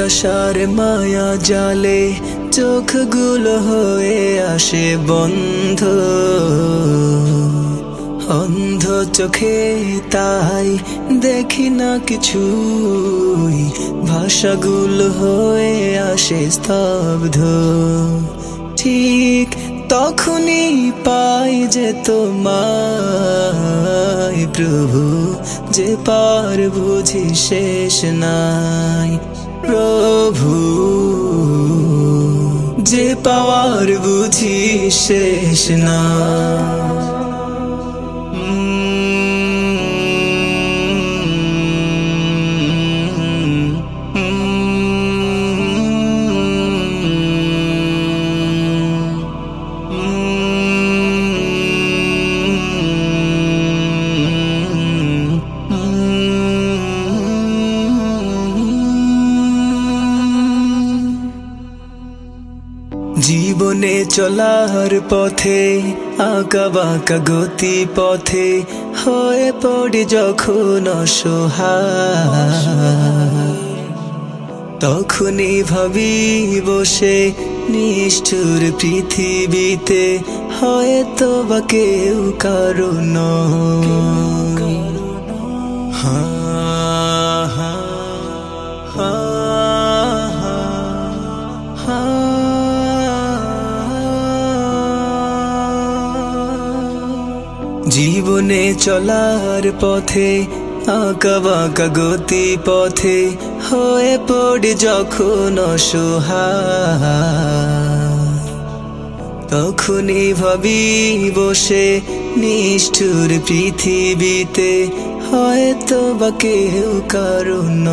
आतशार माया जाले চোখগুলো হয়ে আসে বন্ধ। অন্ধ চোখে তাই দেখি না কিছুই। ভাষাগুলো হয়ে আসে স্তব্ধ। ঠিক তখনই পাই যে তোমায় প্রভু, যে পার বুঝি শেষ নাই। প্রভু। যে পাওয়ার বুঝি শেষ না। জীবনে চলার পথে, আঁকা বাঁকা গতি পথে হয়ে পড়ি যখন অসহায়। তখনই ভাবি বসে নিষ্ঠুর পৃথিবীতে হয়তো বা কেউ কারণ জীবনে চলার পথে, আঁকা বাঁকা গতি পথে হয়ে পড়ে যখন অসহায়। তখনই ভাবি বসে নিষ্ঠুর পৃথিবীতে, হয়তো বা কেউ কারণ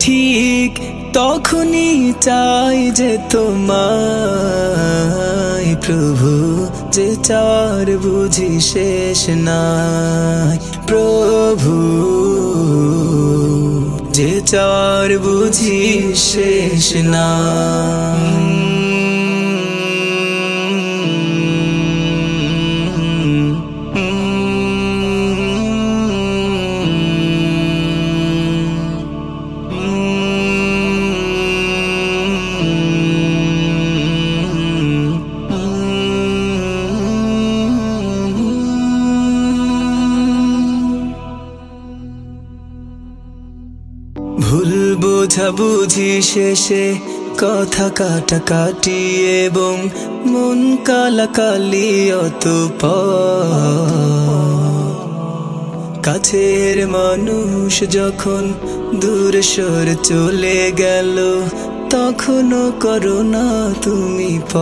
ঠিক তখনই চাই যে তোমায়। প্রভু যে চার বুঝি শেষ নাই। প্রভু যে চার বুঝি শেষ ভুল বোঝা বুঝি শেষে কথা কাটা কাটি এবং মন কালাকালি অত কাছের মানুষ যখন দূর সর চলে গেল, তখনও করো না তুমি প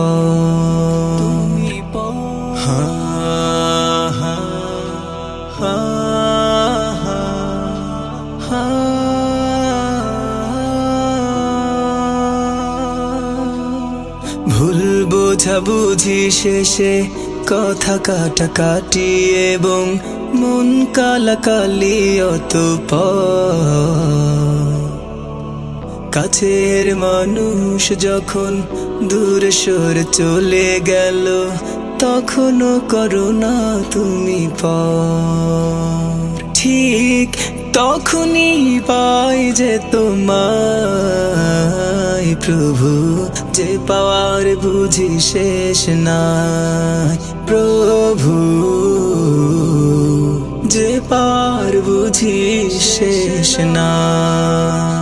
বোঝা বুঝি শেষে, কথা কাটা কাটি এবং মন কালাকালি অত কাছের মানুষ যখন দূর সর চলে গেল, তখনও করো না তুমি ঠিক তখনই পাই যে তোমায় প্রভু যে পাওয়ার বুঝি শেষ নাই। প্রভু যে পাওয়ার বুঝি শেষ না